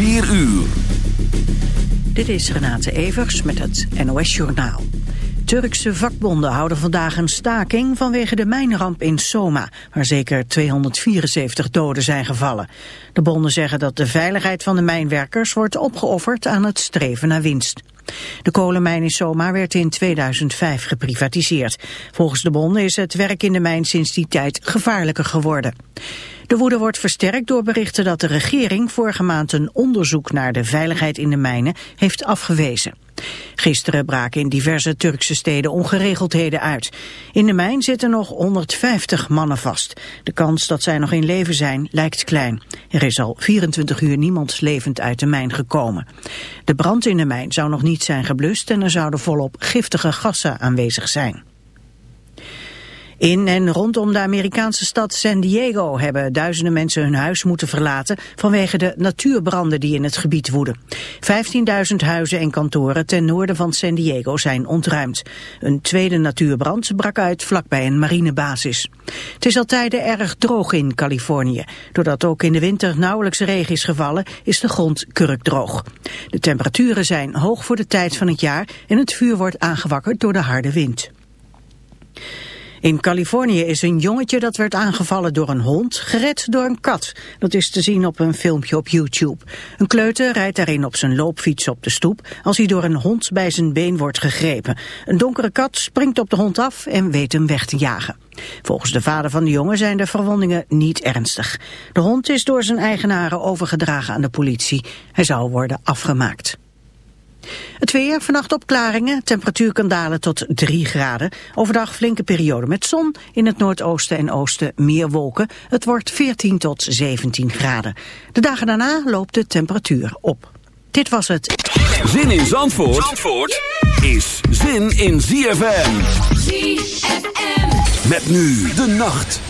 4 uur. Dit is Renate Evers met het NOS Journaal. Turkse vakbonden houden vandaag een staking vanwege de mijnramp in Soma, waar zeker 274 doden zijn gevallen. De bonden zeggen dat de veiligheid van de mijnwerkers wordt opgeofferd aan het streven naar winst. De kolenmijn in Soma werd in 2005 geprivatiseerd. Volgens de bonden is het werk in de mijn sinds die tijd gevaarlijker geworden. De woede wordt versterkt door berichten dat de regering vorige maand een onderzoek naar de veiligheid in de mijnen heeft afgewezen. Gisteren braken in diverse Turkse steden ongeregeldheden uit. In de mijn zitten nog 150 mannen vast. De kans dat zij nog in leven zijn lijkt klein. Er is al 24 uur niemand levend uit de mijn gekomen. De brand in de mijn zou nog niet zijn geblust en er zouden volop giftige gassen aanwezig zijn. In en rondom de Amerikaanse stad San Diego hebben duizenden mensen hun huis moeten verlaten vanwege de natuurbranden die in het gebied woeden. 15.000 huizen en kantoren ten noorden van San Diego zijn ontruimd. Een tweede natuurbrand brak uit vlakbij een marinebasis. Het is al tijden erg droog in Californië. Doordat ook in de winter nauwelijks regen is gevallen, is de grond kurkdroog. De temperaturen zijn hoog voor de tijd van het jaar en het vuur wordt aangewakkerd door de harde wind. In Californië is een jongetje dat werd aangevallen door een hond gered door een kat. Dat is te zien op een filmpje op YouTube. Een kleuter rijdt daarin op zijn loopfiets op de stoep als hij door een hond bij zijn been wordt gegrepen. Een donkere kat springt op de hond af en weet hem weg te jagen. Volgens de vader van de jongen zijn de verwondingen niet ernstig. De hond is door zijn eigenaren overgedragen aan de politie. Hij zou worden afgemaakt. Het weer, vannacht opklaringen, temperatuur kan dalen tot 3 graden. Overdag flinke periode met zon, in het noordoosten en oosten meer wolken. Het wordt 14 tot 17 graden. De dagen daarna loopt de temperatuur op. Dit was het. Zin in Zandvoort, Zandvoort is zin in ZFM. ZFM. Met nu de nacht.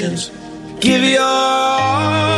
emotions. Give your all.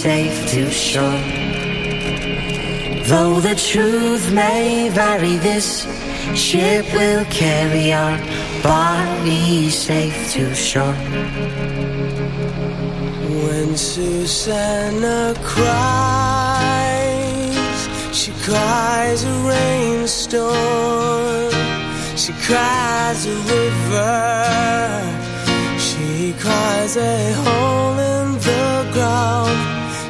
safe to shore. Though the truth may vary, this ship will carry our bodies safe to shore. When Susanna cries, she cries a rainstorm. She cries a river. She cries a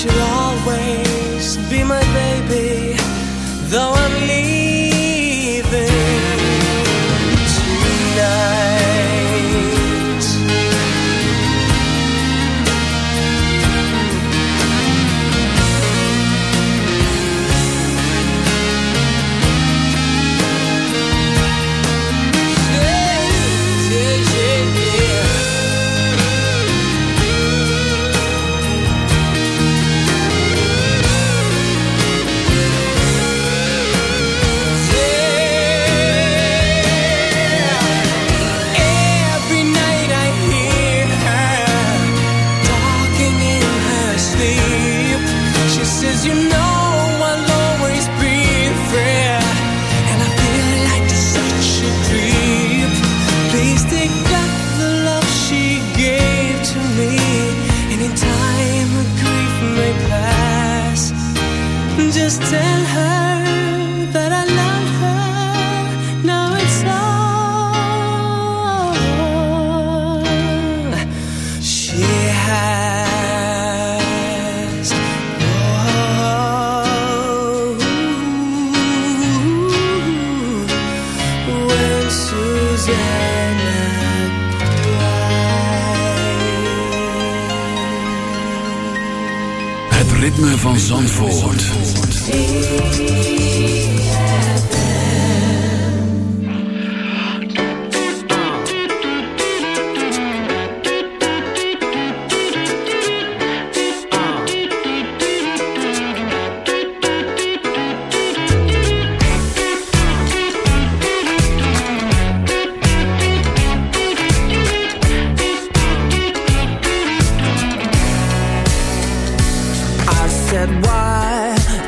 should always be my baby.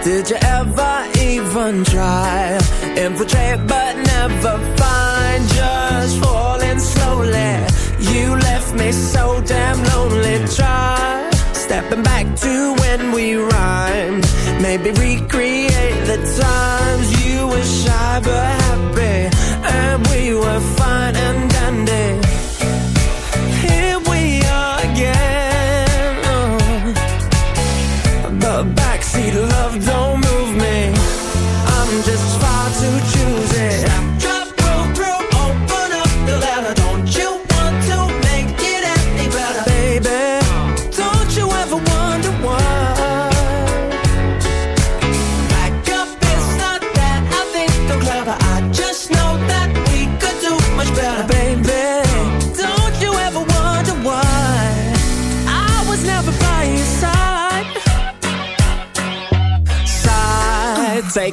Did you ever even try? Infiltrate but never find. Just falling slowly. You left me so damn lonely. Try stepping back to when we rhymed. Maybe.